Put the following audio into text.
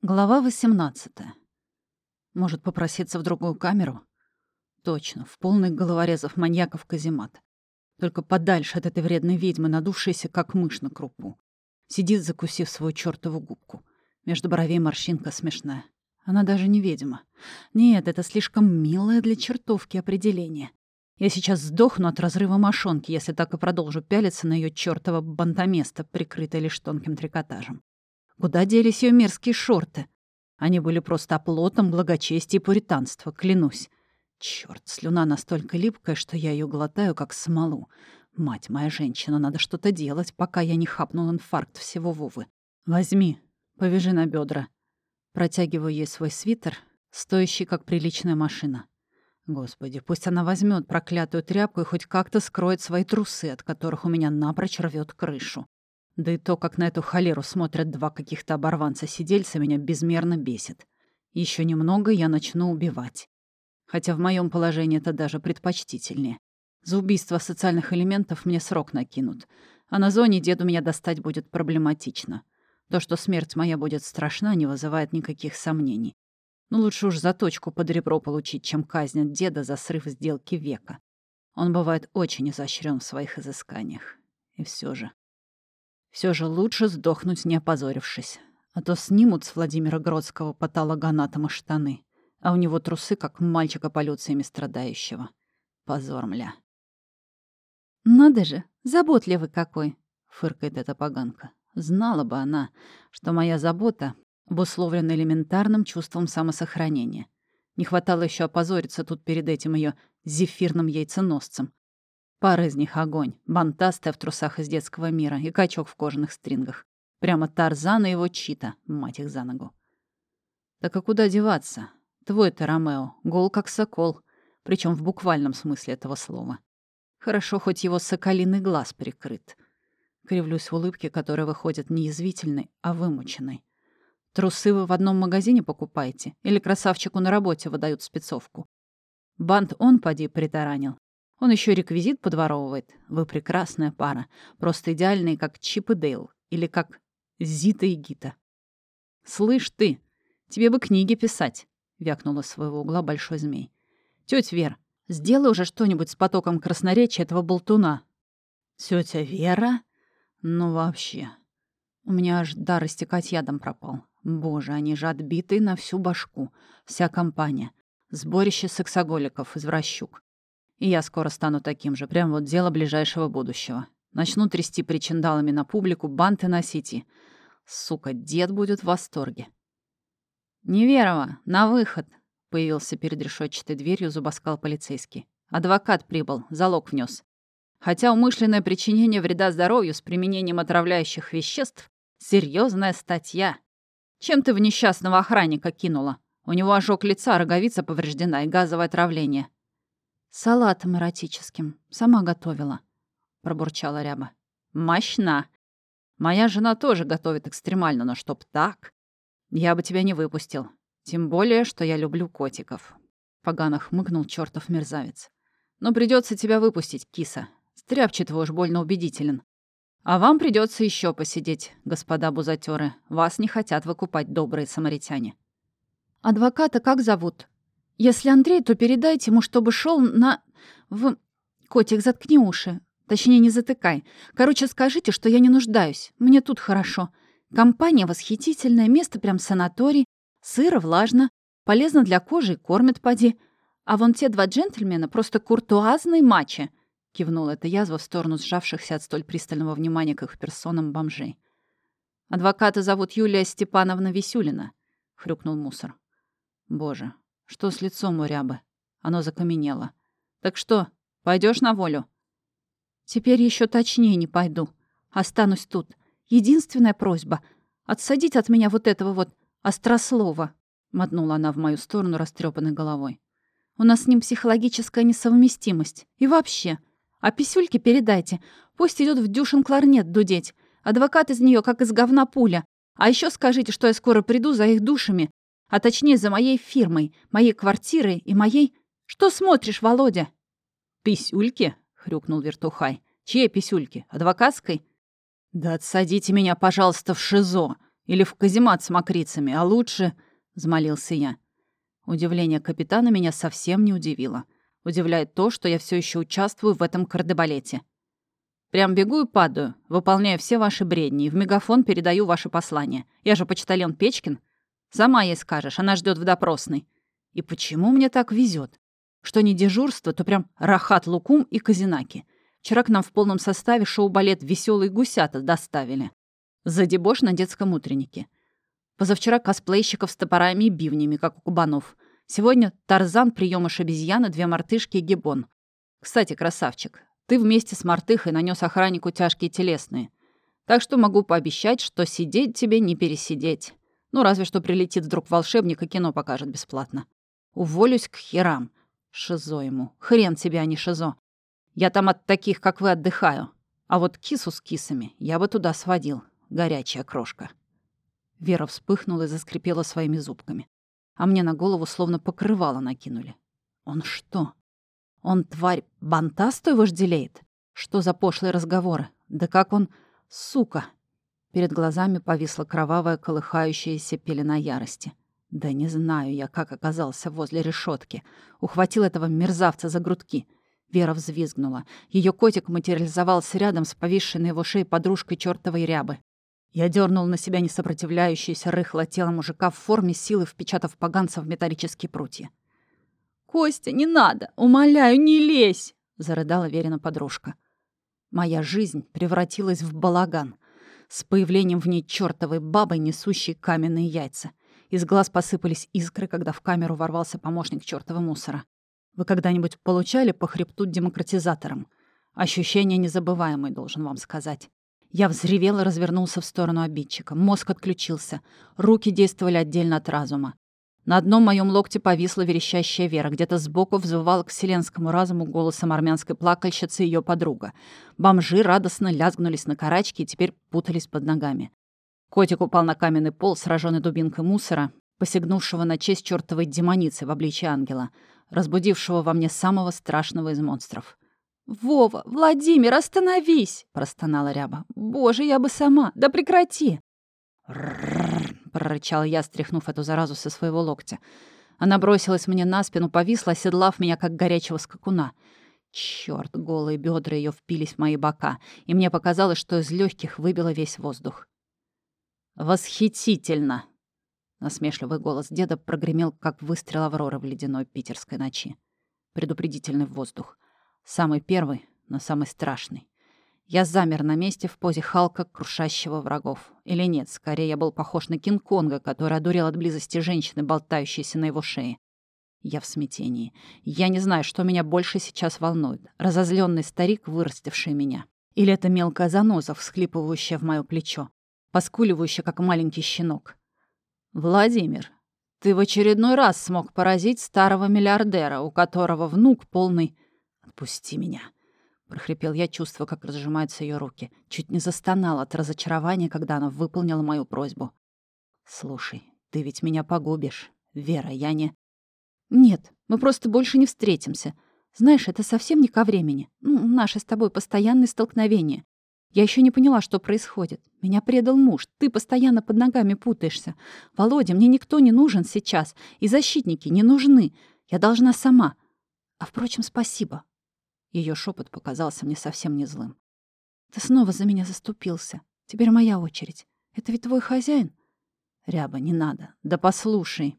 Глава 18. Может попроситься в другую камеру? Точно, в полных головорезов маньяков каземат. Только подальше от этой вредной ведьмы, надувшейся, как мышь на крупу. Сидит, закусив свою чёртову губку. Между бровей морщинка смешная. Она даже не ведьма. Нет, это слишком милое для чертовки определение. Я сейчас сдохну от разрыва мошонки, если так и продолжу пялиться на ее чёртово бантоместо, прикрытое лишь тонким трикотажем. Куда делись ее мерзкие шорты? Они были просто оплотом благочестия и пуританства, клянусь. Черт, слюна настолько липкая, что я ее глотаю, как смолу. Мать моя женщина, надо что-то делать, пока я не хапнул инфаркт всего Вовы. Возьми, повяжи на бедра. Протягиваю ей свой свитер, стоящий как приличная машина. Господи, пусть она возьмет проклятую тряпку и хоть как-то скроет свои трусы, от которых у меня напрочь рвет крышу. Да и то, как на эту холеру смотрят два каких-то оборванца-сидельца, меня безмерно бесит. Еще немного, я начну убивать. Хотя в моем положении это даже предпочтительнее. За убийство социальных элементов мне срок накинут. А на зоне деду меня достать будет проблематично. То, что смерть моя будет страшна, не вызывает никаких сомнений. Но лучше уж заточку под ребро получить, чем казнят деда за срыв сделки века. Он бывает очень изощрен в своих изысканиях. И все же. Все же лучше сдохнуть, не опозорившись. А то снимут с Владимира Гродского патологоанатома штаны, а у него трусы, как мальчика полюциями страдающего. Позор, мля. «Надо же, заботливый какой!» — фыркает эта поганка. Знала бы она, что моя забота обусловлена элементарным чувством самосохранения. Не хватало еще опозориться тут перед этим ее зефирным яйценосцем, Пара из них огонь, бантастая в трусах из детского мира и качок в кожаных стрингах. Прямо Тарзан и его Чита, мать их за ногу. Так а куда деваться? Твой ты, Ромео, гол как сокол, причем в буквальном смысле этого слова. Хорошо, хоть его соколиный глаз прикрыт. Кривлюсь в улыбке, которая выходит не язвительной, а вымученной. Трусы вы в одном магазине покупаете? Или красавчику на работе выдают спецовку? Бант он, поди, притаранил. Он еще реквизит подворовывает. Вы прекрасная пара. Просто идеальные, как Чип и Дейл. Или как Зита и Гита. «Слышь ты, тебе бы книги писать», — вякнула с своего угла большой змей. «Тётя Вер, сделай уже что-нибудь с потоком красноречия этого болтуна». «Тётя Вера? Ну вообще. У меня аж дар истекать ядом пропал. Боже, они же отбитые на всю башку. Вся компания. Сборище сексоголиков, извращук. И я скоро стану таким же, прям вот дело ближайшего будущего. Начну трясти причиндалами на публику, банты носить и... Сука, дед будет в восторге. «Неверова, на выход!» — появился перед решетчатой дверью зубоскал полицейский. «Адвокат прибыл, залог внес. Хотя умышленное причинение вреда здоровью с применением отравляющих веществ — серьезная статья. Чем ты в несчастного охранника кинула? У него ожог лица, роговица повреждена и газовое отравление. «Салатом эротическим. Сама готовила», — пробурчала Ряба. «Мощна. Моя жена тоже готовит экстремально, но чтоб так, я бы тебя не выпустил. Тем более, что я люблю котиков». Погано хмыкнул чертов мерзавец. «Но придется тебя выпустить, киса. Стряпчий твой уж больно убедителен. А вам придется еще посидеть, господа бузатеры. Вас не хотят выкупать добрые самаритяне». «Адвоката как зовут?» Если Андрей, то передайте ему, чтобы шел на... В... Котик, заткни уши. Точнее, не затыкай. Короче, скажите, что я не нуждаюсь. Мне тут хорошо. Компания восхитительная, место прям санаторий. Сыро, влажно. Полезно для кожи и кормит поди. А вон те два джентльмена просто куртуазные мачи. Кивнула эта язва в сторону сжавшихся от столь пристального внимания к их персонам бомжей. «Адвоката зовут Юлия Степановна Висюлина», — хрюкнул мусор. «Боже, что с лицом у рябы? Оно закаменело. Так что, пойдешь на волю? Теперь еще точнее не пойду. Останусь тут. Единственная просьба — отсадить от меня вот этого вот острослова, — мотнула она в мою сторону растрепанной головой. У нас с ним психологическая несовместимость. И вообще. А писюльке передайте. Пусть идет в дюшин кларнет дудеть. Адвокат из нее как из говна пуля. А еще скажите, что я скоро приду за их душами а точнее за моей фирмой, моей квартирой и моей... Что смотришь, Володя?» «Писюльки?» — хрюкнул вертухай. «Чьей писюльки? Адвокатской?» «Да отсадите меня, пожалуйста, в ШИЗО. Или в каземат с мокрицами, а лучше...» — взмолился я. Удивление капитана меня совсем не удивило. Удивляет то, что я все еще участвую в этом кардебалете. Прям бегу и падаю, выполняю все ваши бредни и в мегафон передаю ваши послания. Я же почтальон Печкин. Сама ей скажешь, она ждет в допросной. И почему мне так везет? Что не дежурство, то прям Рахат Лукум и Казинаки. Вчера к нам в полном составе шоу-балет «Веселые гусята» доставили. За дебош на детском утреннике. Позавчера косплейщиков с топорами и бивнями, как у кубанов. Сегодня Тарзан, приемыш обезьяны, две мартышки и гибон. Кстати, красавчик, ты вместе с мартыхой нанес охраннику тяжкие телесные. Так что могу пообещать, что сидеть тебе не пересидеть. Ну, разве что прилетит вдруг волшебник и кино покажет бесплатно. Уволюсь к херам. Шизо ему. Хрен тебе, а не шизо. Я там от таких, как вы, отдыхаю. А вот кису с кисами я бы туда сводил. Горячая крошка. Вера вспыхнула и заскрипела своими зубками. А мне на голову словно покрывало накинули. Он что? Он, тварь, бантастую вожделеет? Что за пошлые разговоры? Да как он... Сука! Перед глазами повисла кровавая, колыхающаяся пелена ярости. Да не знаю я, как оказался возле решетки. Ухватил этого мерзавца за грудки. Вера взвизгнула. Ее котик материализовался рядом с повисшей на его шее подружкой чертовой рябы. Я дернул на себя несопротивляющееся рыхло тело мужика в форме силы, впечатав поганца в металлические прутья. «Костя, не надо! Умоляю, не лезь!» — зарыдала Верина подружка. Моя жизнь превратилась в балаган — с появлением в ней чертовой бабы, несущей каменные яйца. Из глаз посыпались искры, когда в камеру ворвался помощник чертова мусора. Вы когда-нибудь получали по хребту демократизатором? Ощущение незабываемое, должен вам сказать. Я взревел и развернулся в сторону обидчика. Мозг отключился. Руки действовали отдельно от разума. На одном моем локте повисла верещащая Вера. Где-то сбоку взывала к вселенскому разуму голосом армянской плакальщицы ее подруга. Бомжи радостно лязгнулись на карачки и теперь путались под ногами. Котик упал на каменный пол, сраженный дубинкой мусора, посягнувшего на честь чертовой демоницы в обличье ангела, разбудившего во мне самого страшного из монстров. «Вова, Владимир, остановись!» — простонала Ряба. «Боже, я бы сама! Да прекрати!» — прорычал я, стряхнув эту заразу со своего локтя. Она бросилась мне на спину, повисла, оседлав меня, как горячего скакуна. Черт, голые бедра ее впились в мои бока, и мне показалось, что из легких выбило весь воздух. «Восхитительно!» Насмешливый голос деда прогремел, как выстрел Авроры в ледяной питерской ночи. Предупредительный воздух. Самый первый, но самый страшный. Я замер на месте в позе Халка, крушащего врагов. Или нет, скорее я был похож на Кинг-Конга, который одурел от близости женщины, болтающейся на его шее. Я в смятении. Я не знаю, что меня больше сейчас волнует. Разозленный старик, вырастивший меня. Или это мелкая заноза, всхлипывающая в мое плечо. Поскуливающая, как маленький щенок. «Владимир, ты в очередной раз смог поразить старого миллиардера, у которого внук полный... Отпусти меня!» Прохрипел я, чувствуя, как разжимаются ее руки. Чуть не застонал от разочарования, когда она выполнила мою просьбу. «Слушай, ты ведь меня погубишь. Вера, я не...» «Нет, мы просто больше не встретимся. Знаешь, это совсем не ко времени. Ну, наше с тобой постоянное столкновение. Я еще не поняла, что происходит. Меня предал муж. Ты постоянно под ногами путаешься. Володя, мне никто не нужен сейчас. И защитники не нужны. Я должна сама. А, впрочем, спасибо. Ее шепот показался мне совсем не злым. «Ты снова за меня заступился. Теперь моя очередь. Это ведь твой хозяин?» «Ряба, не надо. Да послушай».